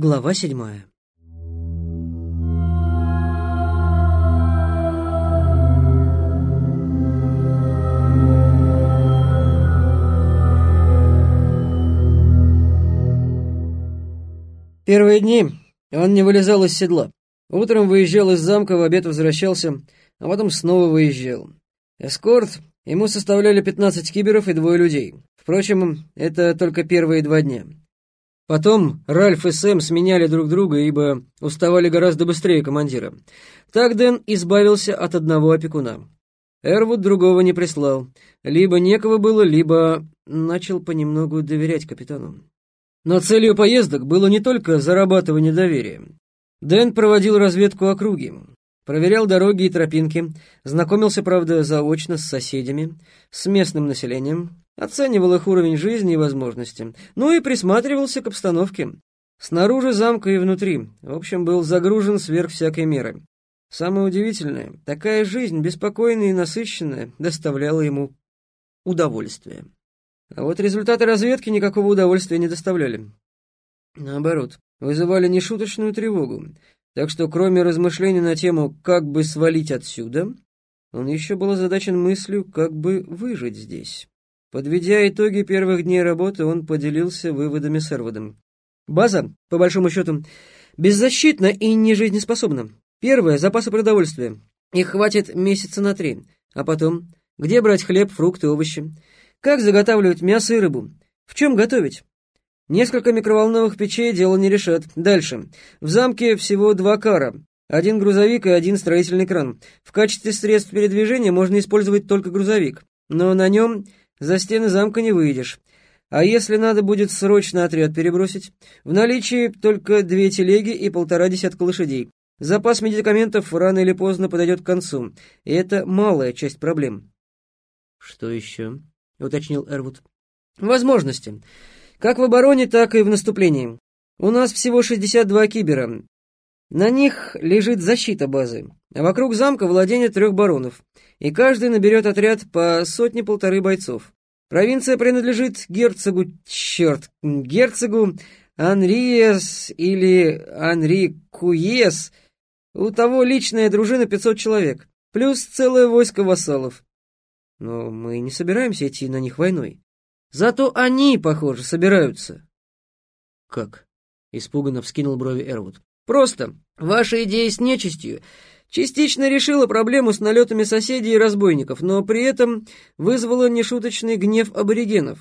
Глава седьмая. Первые дни он не вылезал из седла. Утром выезжал из замка, в обед возвращался, а потом снова выезжал. Эскорт ему составляли 15 киберов и двое людей. Впрочем, это только первые два дня. Потом Ральф и Сэм сменяли друг друга, ибо уставали гораздо быстрее командира. Так Дэн избавился от одного опекуна. Эрвуд другого не прислал. Либо некого было, либо начал понемногу доверять капитану. Но целью поездок было не только зарабатывание доверия. Дэн проводил разведку округи, проверял дороги и тропинки, знакомился, правда, заочно с соседями, с местным населением, оценивал их уровень жизни и возможности, ну и присматривался к обстановке. Снаружи замка и внутри, в общем, был загружен сверх всякой меры. Самое удивительное, такая жизнь, беспокойная и насыщенная, доставляла ему удовольствие. А вот результаты разведки никакого удовольствия не доставляли. Наоборот, вызывали нешуточную тревогу, так что кроме размышлений на тему «как бы свалить отсюда», он еще был озадачен мыслью «как бы выжить здесь». Подведя итоги первых дней работы, он поделился выводами с Эрводом. База, по большому счету, беззащитна и не жизнеспособна. Первое — запасы продовольствия. Их хватит месяца на три. А потом, где брать хлеб, фрукты, овощи? Как заготавливать мясо и рыбу? В чем готовить? Несколько микроволновых печей дело не решат. Дальше. В замке всего два кара. Один грузовик и один строительный кран. В качестве средств передвижения можно использовать только грузовик. Но на нем за стены замка не выйдешь. А если надо будет срочно отряд перебросить? В наличии только две телеги и полтора десятка лошадей. Запас медикаментов рано или поздно подойдет к концу, и это малая часть проблем. «Что еще?» — уточнил Эрвуд. «Возможности. Как в обороне, так и в наступлении. У нас всего 62 кибера. На них лежит защита базы, а вокруг замка владение трех баронов, и каждый наберет отряд по сотне-полторы бойцов. Провинция принадлежит герцогу, черт, герцогу Анриес или Анри Куес. У того личная дружина 500 человек, плюс целое войско вассалов. Но мы не собираемся идти на них войной. Зато они, похоже, собираются. Как? Испуганно вскинул брови Эрвуд. Просто. Ваша идея с нечистью частично решила проблему с налетами соседей и разбойников, но при этом вызвала нешуточный гнев аборигенов.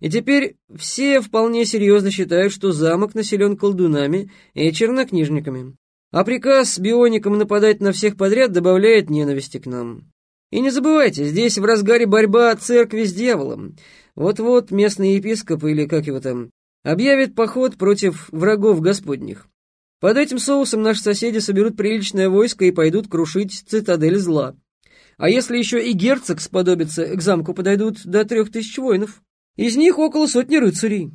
И теперь все вполне серьезно считают, что замок населен колдунами и чернокнижниками. А приказ бионикам нападать на всех подряд добавляет ненависти к нам. И не забывайте, здесь в разгаре борьба церкви с дьяволом. Вот-вот местный епископ, или как его там, объявит поход против врагов господних. Под этим соусом наши соседи соберут приличное войско и пойдут крушить цитадель зла. А если еще и герцог сподобится, к замку подойдут до трех тысяч воинов. Из них около сотни рыцарей.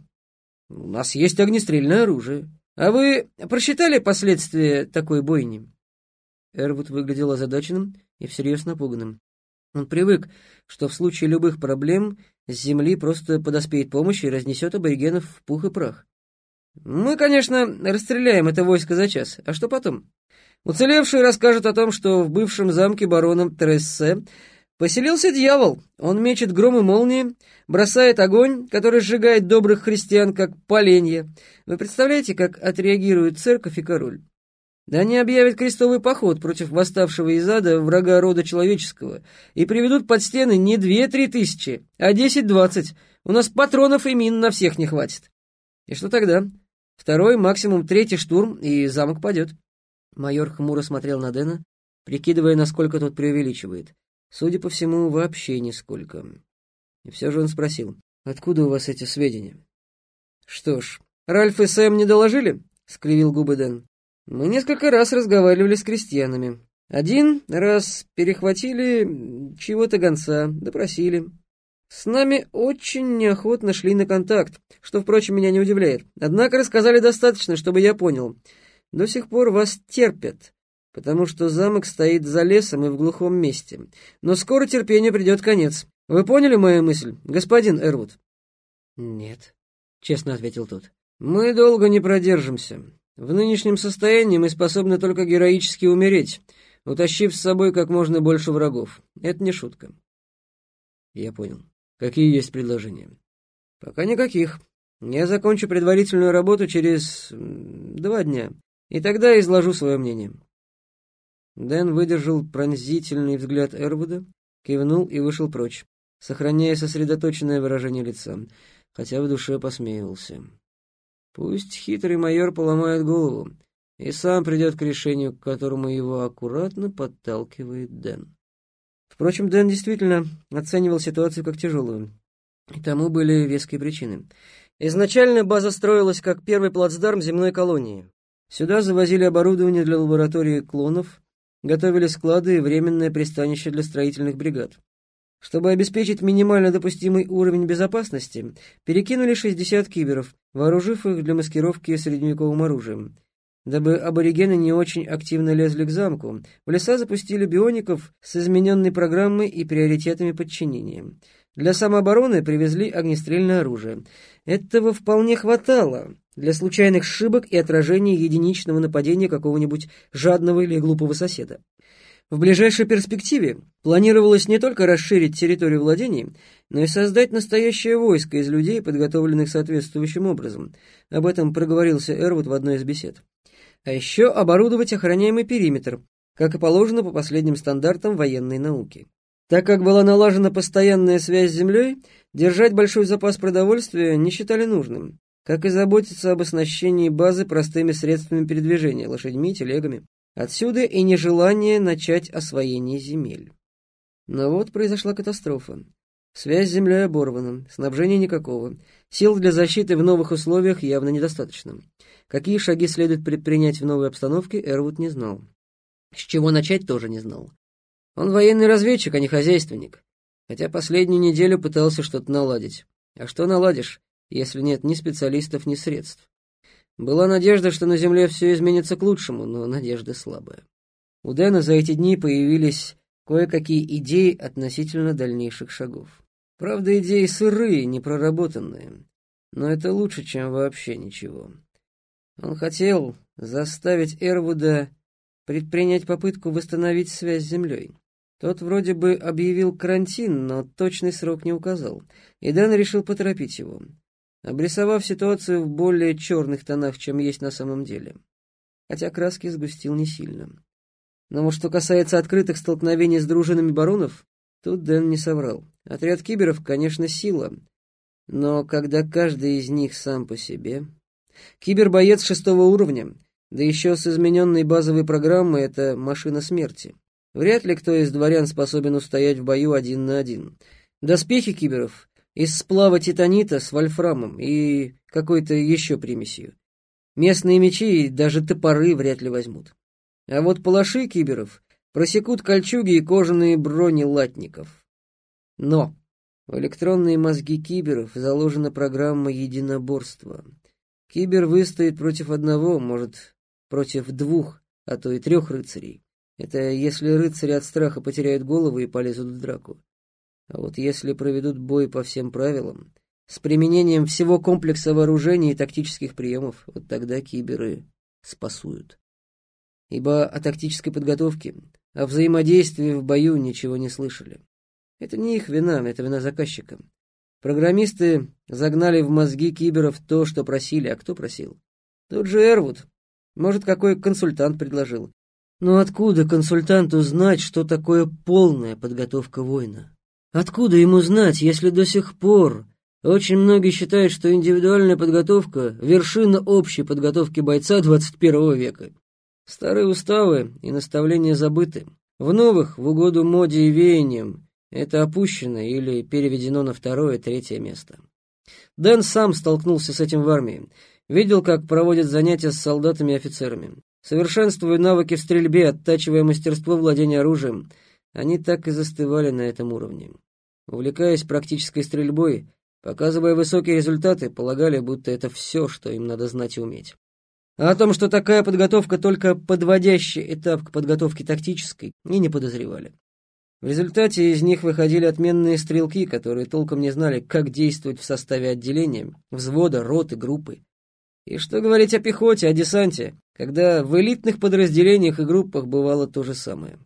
У нас есть огнестрельное оружие. А вы просчитали последствия такой бойни?» Эрвуд выглядел озадаченным и всерьез напуганным. Он привык, что в случае любых проблем с земли просто подоспеет помощь и разнесет аборигенов в пух и прах. Мы, конечно, расстреляем это войско за час. А что потом? Уцелевшие расскажут о том, что в бывшем замке барона Трессе поселился дьявол. Он мечет гром и молнии, бросает огонь, который сжигает добрых христиан, как поленья. Вы представляете, как отреагирует церковь и король? Да они объявят крестовый поход против восставшего из ада врага рода человеческого и приведут под стены не две-три тысячи, а десять-двадцать. У нас патронов и мин на всех не хватит. И что тогда? Второй, максимум третий штурм, и замок падет. Майор хмуро смотрел на Дэна, прикидывая, насколько тот преувеличивает. Судя по всему, вообще нисколько. И все же он спросил, откуда у вас эти сведения? Что ж, Ральф и Сэм не доложили? — скривил губы Дэн. Мы несколько раз разговаривали с крестьянами. Один раз перехватили чего-то гонца, допросили. С нами очень неохотно шли на контакт, что, впрочем, меня не удивляет. Однако рассказали достаточно, чтобы я понял. До сих пор вас терпят, потому что замок стоит за лесом и в глухом месте. Но скоро терпению придет конец. Вы поняли мою мысль, господин Эрвуд? Нет, честно ответил тот. «Мы долго не продержимся. В нынешнем состоянии мы способны только героически умереть, утащив с собой как можно больше врагов. Это не шутка». «Я понял. Какие есть предложения?» «Пока никаких. Я закончу предварительную работу через два дня, и тогда изложу свое мнение». Дэн выдержал пронзительный взгляд Эрвуда, кивнул и вышел прочь, сохраняя сосредоточенное выражение лица, хотя в душе посмеивался. Пусть хитрый майор поломает голову и сам придет к решению, к которому его аккуратно подталкивает Дэн. Впрочем, Дэн действительно оценивал ситуацию как тяжелую. И тому были веские причины. Изначально база строилась как первый плацдарм земной колонии. Сюда завозили оборудование для лаборатории клонов, готовили склады и временное пристанище для строительных бригад. Чтобы обеспечить минимально допустимый уровень безопасности, перекинули 60 киберов, вооружив их для маскировки средневековым оружием. Дабы аборигены не очень активно лезли к замку, в леса запустили биоников с измененной программой и приоритетами подчинения. Для самообороны привезли огнестрельное оружие. Этого вполне хватало для случайных ошибок и отражения единичного нападения какого-нибудь жадного или глупого соседа. В ближайшей перспективе планировалось не только расширить территорию владений, но и создать настоящее войско из людей, подготовленных соответствующим образом. Об этом проговорился Эрвуд в одной из бесед. А еще оборудовать охраняемый периметр, как и положено по последним стандартам военной науки. Так как была налажена постоянная связь с землей, держать большой запас продовольствия не считали нужным, как и заботиться об оснащении базы простыми средствами передвижения, лошадьми, телегами. Отсюда и нежелание начать освоение земель. Но вот произошла катастрофа. Связь с землей оборвана, снабжения никакого. Сил для защиты в новых условиях явно недостаточно. Какие шаги следует предпринять в новой обстановке, Эрвуд не знал. С чего начать, тоже не знал. Он военный разведчик, а не хозяйственник. Хотя последнюю неделю пытался что-то наладить. А что наладишь, если нет ни специалистов, ни средств? Была надежда, что на Земле все изменится к лучшему, но надежда слабая. У Дэна за эти дни появились кое-какие идеи относительно дальнейших шагов. Правда, идеи сырые, непроработанные, но это лучше, чем вообще ничего. Он хотел заставить Эрвуда предпринять попытку восстановить связь с Землей. Тот вроде бы объявил карантин, но точный срок не указал, и Дэн решил поторопить его обрисовав ситуацию в более черных тонах, чем есть на самом деле. Хотя краски сгустил не сильно. Но вот что касается открытых столкновений с дружинами баронов, тут Дэн не соврал. Отряд киберов, конечно, сила, но когда каждый из них сам по себе... Кибербоец шестого уровня, да еще с измененной базовой программой, это машина смерти. Вряд ли кто из дворян способен устоять в бою один на один. Доспехи киберов из сплава титанита с вольфрамом и какой-то еще примесью. Местные мечи и даже топоры вряд ли возьмут. А вот палаши киберов просекут кольчуги и кожаные брони латников. Но в электронные мозги киберов заложена программа единоборства. Кибер выстоит против одного, может, против двух, а то и трех рыцарей. Это если рыцари от страха потеряют голову и полезут в драку. А вот если проведут бой по всем правилам, с применением всего комплекса вооружений и тактических приемов, вот тогда киберы спасуют. Ибо о тактической подготовке, о взаимодействии в бою ничего не слышали. Это не их вина, это вина заказчика. Программисты загнали в мозги киберов то, что просили, а кто просил? Тот же Эрвуд. Может, какой консультант предложил. Но откуда консультанту знать, что такое полная подготовка воина? Откуда ему знать, если до сих пор очень многие считают, что индивидуальная подготовка — вершина общей подготовки бойца 21 века? Старые уставы и наставления забыты. В новых, в угоду моде и веяниям, это опущено или переведено на второе, третье место. Дэн сам столкнулся с этим в армии. Видел, как проводят занятия с солдатами и офицерами. Совершенствуя навыки в стрельбе, оттачивая мастерство владения оружием — они так и застывали на этом уровне. Увлекаясь практической стрельбой, показывая высокие результаты, полагали, будто это все, что им надо знать и уметь. А о том, что такая подготовка только подводящий этап к подготовке тактической, и не подозревали. В результате из них выходили отменные стрелки, которые толком не знали, как действовать в составе отделения, взвода, роты, группы. И что говорить о пехоте, о десанте, когда в элитных подразделениях и группах бывало то же самое.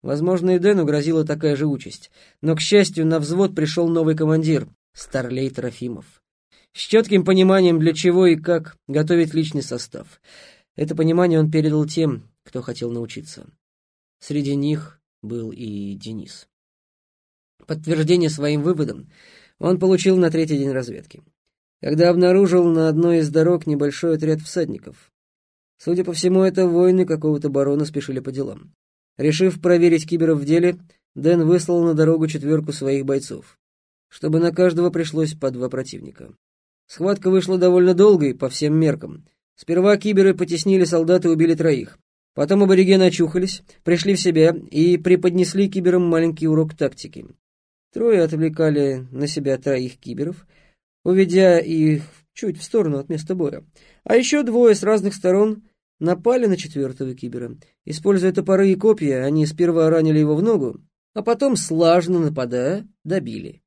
Возможно, и Дэну грозила такая же участь, но, к счастью, на взвод пришел новый командир, Старлей Трофимов. С четким пониманием, для чего и как готовить личный состав. Это понимание он передал тем, кто хотел научиться. Среди них был и Денис. Подтверждение своим выводам он получил на третий день разведки, когда обнаружил на одной из дорог небольшой отряд всадников. Судя по всему, это воины какого-то барона спешили по делам. Решив проверить киберов в деле, Дэн выслал на дорогу четверку своих бойцов, чтобы на каждого пришлось по два противника. Схватка вышла довольно долгой по всем меркам. Сперва киберы потеснили солдат и убили троих. Потом аборигены очухались, пришли в себя и преподнесли киберам маленький урок тактики. Трое отвлекали на себя троих киберов, уведя их чуть в сторону от места боя. А еще двое с разных сторон напали на четвертого кибера. Используя топоры и копья, они сперва ранили его в ногу, а потом, слажно нападая, добили.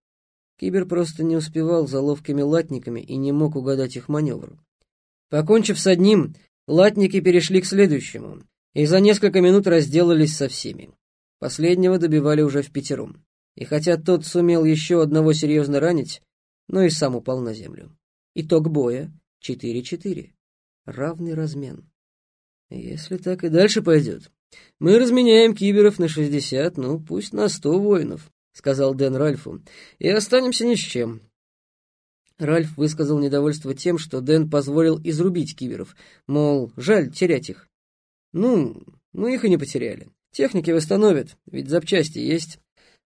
Кибер просто не успевал за ловкими латниками и не мог угадать их маневр. Покончив с одним, латники перешли к следующему, и за несколько минут разделались со всеми. Последнего добивали уже в пятером. И хотя тот сумел еще одного серьезно ранить, но и сам упал на землю. Итог боя — 4-4. Равный размен. Если так и дальше пойдет, мы разменяем киберов на 60, ну, пусть на 100 воинов, сказал Дэн Ральфу, и останемся ни с чем. Ральф высказал недовольство тем, что Дэн позволил изрубить киберов, мол, жаль терять их. Ну, мы их и не потеряли. Техники восстановят, ведь запчасти есть.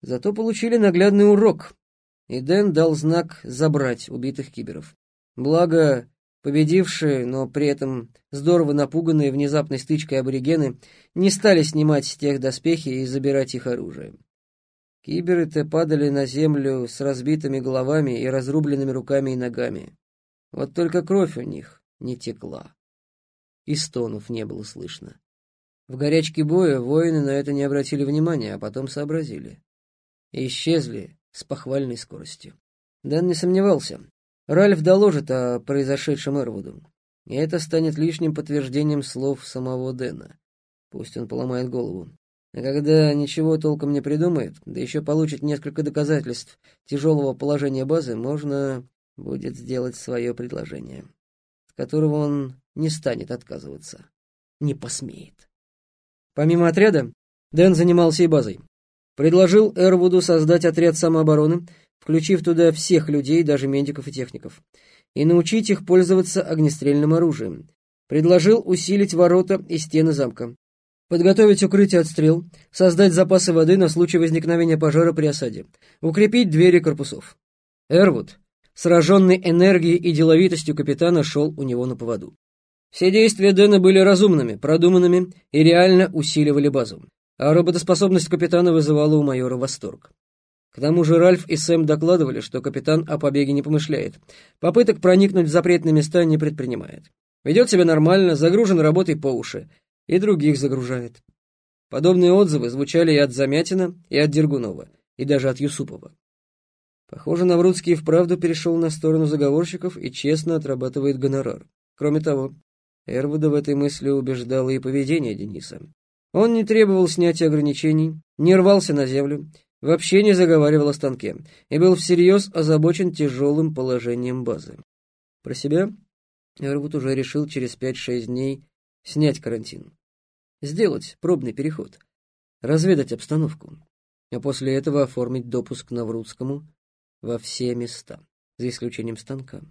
Зато получили наглядный урок, и Дэн дал знак забрать убитых киберов. Благо, победившие, но при этом здорово напуганные внезапной стычкой аборигены не стали снимать с тех доспехи и забирать их оружие. Киберы-то падали на землю с разбитыми головами и разрубленными руками и ногами. Вот только кровь у них не текла. И стонов не было слышно. В горячке боя воины на это не обратили внимания, а потом сообразили и исчезли с похвальной скоростью. Дэн не сомневался. Ральф доложит о произошедшем Эрвуду, и это станет лишним подтверждением слов самого Дэна. Пусть он поломает голову. А когда ничего толком не придумает, да еще получит несколько доказательств тяжелого положения базы, можно будет сделать свое предложение, от которого он не станет отказываться. Не посмеет. Помимо отряда, Дэн занимался и базой. Предложил Эрвуду создать отряд самообороны, включив туда всех людей, даже медиков и техников, и научить их пользоваться огнестрельным оружием. Предложил усилить ворота и стены замка, подготовить укрытие от стрел, создать запасы воды на случай возникновения пожара при осаде, укрепить двери корпусов. Эрвуд, сраженный энергией и деловитостью капитана, шел у него на поводу. Все действия Дэна были разумными, продуманными и реально усиливали базу а работоспособность капитана вызывала у майора восторг. К тому же Ральф и Сэм докладывали, что капитан о побеге не помышляет, попыток проникнуть в запретные места не предпринимает. Ведет себя нормально, загружен работой по уши, и других загружает. Подобные отзывы звучали и от Замятина, и от Дергунова, и даже от Юсупова. Похоже, Наврудский вправду перешел на сторону заговорщиков и честно отрабатывает гонорар. Кроме того, Эрвуда в этой мысли убеждало и поведение Дениса. Он не требовал снятия ограничений, не рвался на землю, вообще не заговаривал о станке и был всерьез озабочен тяжелым положением базы. Про себя Эрвуд уже решил через 5-6 дней снять карантин, сделать пробный переход, разведать обстановку, а после этого оформить допуск Наврудскому во все места, за исключением станка.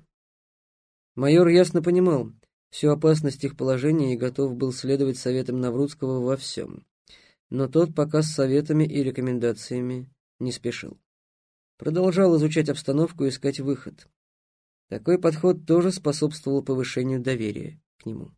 Майор ясно понимал, всю опасность их положения и готов был следовать советам Наврудского во всем. Но тот пока с советами и рекомендациями не спешил. Продолжал изучать обстановку и искать выход. Такой подход тоже способствовал повышению доверия к нему.